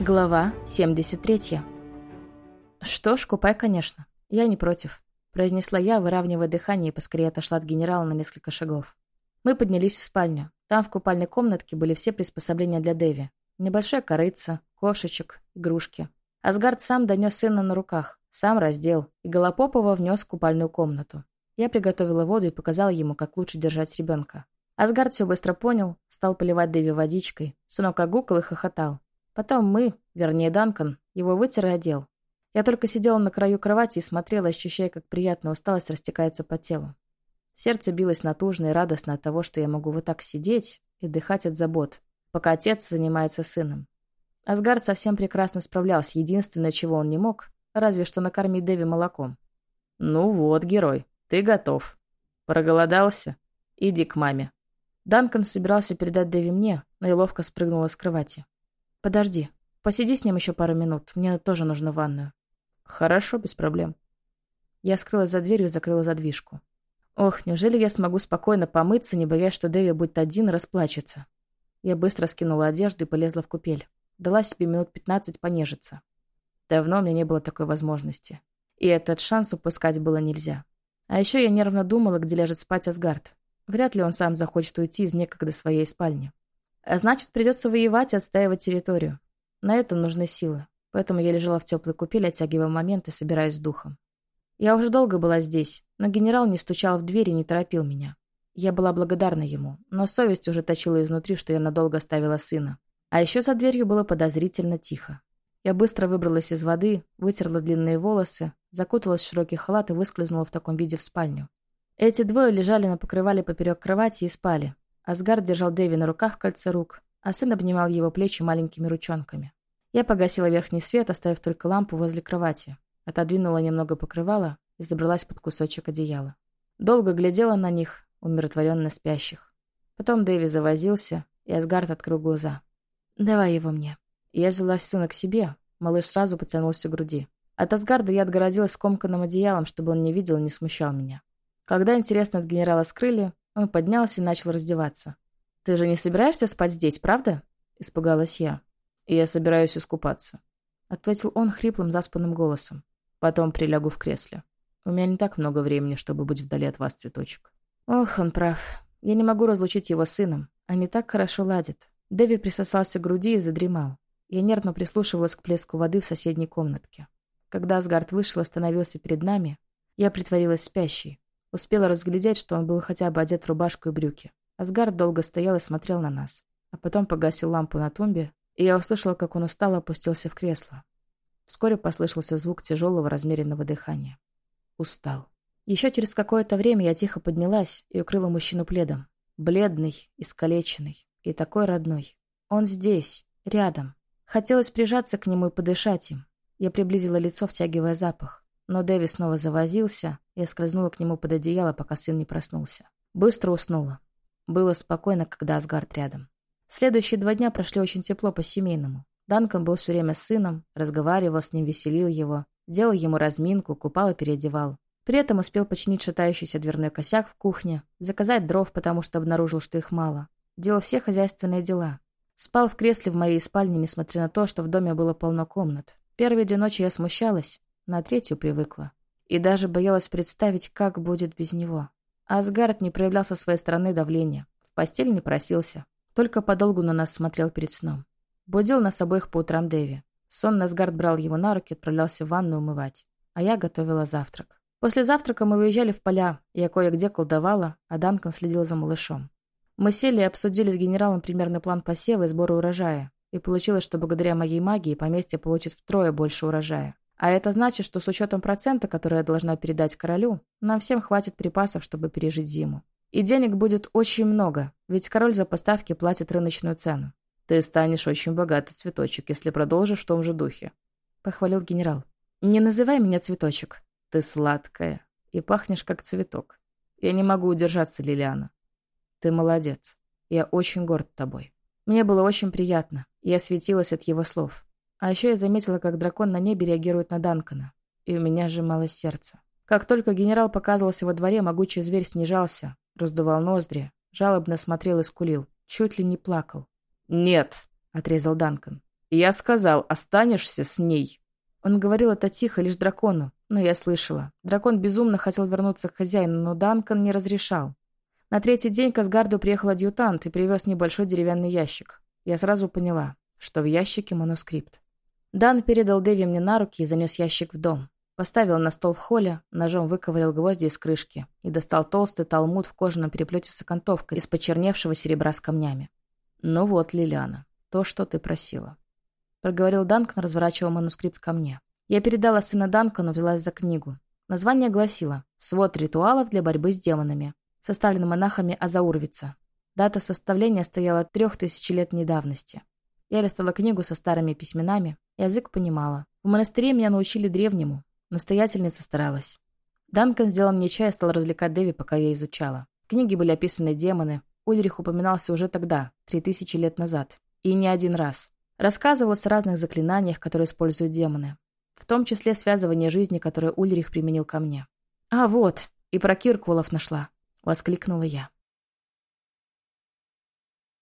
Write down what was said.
Глава 73. «Что ж, купай, конечно. Я не против», — произнесла я, выравнивая дыхание и поскорее отошла от генерала на несколько шагов. Мы поднялись в спальню. Там в купальной комнатке были все приспособления для Дэви. Небольшая корыца, кошечек, игрушки. Асгард сам донес сына на руках, сам раздел, и Голопопова внес в купальную комнату. Я приготовила воду и показала ему, как лучше держать ребенка. Асгард все быстро понял, стал поливать Дэви водичкой. Сынок огукал и хохотал. Потом мы, вернее Данкан, его вытер и одел. Я только сидела на краю кровати и смотрела, ощущая, как приятная усталость растекается по телу. Сердце билось натужно и радостно от того, что я могу вот так сидеть и дыхать от забот, пока отец занимается сыном. Асгард совсем прекрасно справлялся, единственное, чего он не мог, разве что накормить Дэви молоком. «Ну вот, герой, ты готов. Проголодался? Иди к маме». Данкан собирался передать Дэви мне, но и ловко спрыгнула с кровати. «Подожди, посиди с ним еще пару минут, мне тоже нужно ванную». «Хорошо, без проблем». Я скрылась за дверью и закрыла задвижку. Ох, неужели я смогу спокойно помыться, не боясь, что Дэви будет один расплачется? Я быстро скинула одежду и полезла в купель. Дала себе минут пятнадцать понежиться. Давно у меня не было такой возможности. И этот шанс упускать было нельзя. А еще я нервно думала, где ляжет спать Асгард. Вряд ли он сам захочет уйти из некогда своей спальни. А значит, придется воевать и отстаивать территорию. На это нужны силы. Поэтому я лежала в теплой купели, оттягивая момент и собираясь с духом. Я уже долго была здесь, но генерал не стучал в дверь и не торопил меня. Я была благодарна ему, но совесть уже точила изнутри, что я надолго оставила сына. А еще за дверью было подозрительно тихо. Я быстро выбралась из воды, вытерла длинные волосы, закуталась в широкий халат и выскользнула в таком виде в спальню. Эти двое лежали на покрывале поперек кровати и спали. Асгард держал Дэви на руках в кольце рук, а сын обнимал его плечи маленькими ручонками. Я погасила верхний свет, оставив только лампу возле кровати. Отодвинула немного покрывала и забралась под кусочек одеяла. Долго глядела на них, умиротворенно спящих. Потом Дэви завозился, и Асгард открыл глаза. «Давай его мне». Я взяла сына к себе. Малыш сразу потянулся к груди. От Асгарда я отгородилась скомканным одеялом, чтобы он не видел и не смущал меня. Когда, интересно, от генерала скрыли, он поднялся и начал раздеваться. «Ты же не собираешься спать здесь, правда?» — испугалась я. «И я собираюсь искупаться», — ответил он хриплым заспанным голосом. «Потом прилягу в кресле. У меня не так много времени, чтобы быть вдали от вас, цветочек». Ох, он прав. Я не могу разлучить его с сыном. Они так хорошо ладят. Дэви присосался к груди и задремал. Я нервно прислушивалась к плеску воды в соседней комнатке. Когда Асгард вышел и остановился перед нами, я притворилась спящей. Успела разглядеть, что он был хотя бы одет в рубашку и брюки. Асгард долго стоял и смотрел на нас. А потом погасил лампу на тумбе, и я услышала, как он устало опустился в кресло. Вскоре послышался звук тяжелого размеренного дыхания. Устал. Еще через какое-то время я тихо поднялась и укрыла мужчину пледом. Бледный, искалеченный и такой родной. Он здесь, рядом. Хотелось прижаться к нему и подышать им. Я приблизила лицо, втягивая запах. Но Дэви снова завозился, я скользнула к нему под одеяло, пока сын не проснулся. Быстро уснула. Было спокойно, когда Асгард рядом. Следующие два дня прошли очень тепло по-семейному. Данкан был все время сыном, разговаривал с ним, веселил его, делал ему разминку, купал и переодевал. При этом успел починить шатающийся дверной косяк в кухне, заказать дров, потому что обнаружил, что их мало. Делал все хозяйственные дела. Спал в кресле в моей спальне, несмотря на то, что в доме было полно комнат. Первые две ночи я смущалась, на третью привыкла. И даже боялась представить, как будет без него. Асгард не проявлял со своей стороны давления. В постель не просился. Только подолгу на нас смотрел перед сном. Будил нас обоих по утрам Дэви. Сон Асгард брал его на руки и отправлялся в ванну умывать. А я готовила завтрак. После завтрака мы выезжали в поля. Я кое-где колдовала, а Данкан следил за малышом. Мы сели и обсудили с генералом примерный план посева и сбора урожая. И получилось, что благодаря моей магии поместье получит втрое больше урожая. А это значит, что с учетом процента, который я должна передать королю, нам всем хватит припасов, чтобы пережить зиму. И денег будет очень много, ведь король за поставки платит рыночную цену. Ты станешь очень богатый, цветочек, если продолжишь в том же духе. Похвалил генерал. Не называй меня цветочек. Ты сладкая и пахнешь как цветок. Я не могу удержаться, Лилиана. Ты молодец. Я очень горд тобой. Мне было очень приятно, я светилась от его слов. А еще я заметила, как дракон на небе реагирует на Данкана. И у меня сжималось сердце. Как только генерал показывался во дворе, могучий зверь снижался, раздувал ноздри, жалобно смотрел и скулил. Чуть ли не плакал. «Нет!» — отрезал Данкан. Я сказал, останешься с ней. Он говорил это тихо лишь дракону, но я слышала. Дракон безумно хотел вернуться к хозяину, но Данкан не разрешал. На третий день к Асгарду приехал адъютант и привез небольшой деревянный ящик. Я сразу поняла, что в ящике манускрипт. Дан передал Дэви мне на руки и занес ящик в дом. Поставил на стол в холле, ножом выковырял гвозди из крышки и достал толстый талмуд в кожаном переплете с окантовкой из почерневшего серебра с камнями. «Ну вот, Лилиана, то, что ты просила». Проговорил Данкан, разворачивая манускрипт ко мне. Я передала сына Данкану, взялась за книгу. Название гласило «Свод ритуалов для борьбы с демонами», составлен монахами Азаурвица. Дата составления стояла трехтысячелетней давности. Я листала книгу со старыми письменами, язык понимала. В монастыре меня научили древнему, Настоятельница старалась. Данкан сделал мне чай и стал развлекать Дэви, пока я изучала. В книге были описаны демоны. Ульрих упоминался уже тогда, три тысячи лет назад. И не один раз. Рассказывалось о разных заклинаниях, которые используют демоны. В том числе связывание жизни, которое Ульрих применил ко мне. «А, вот, и про Киркулов нашла», — воскликнула я.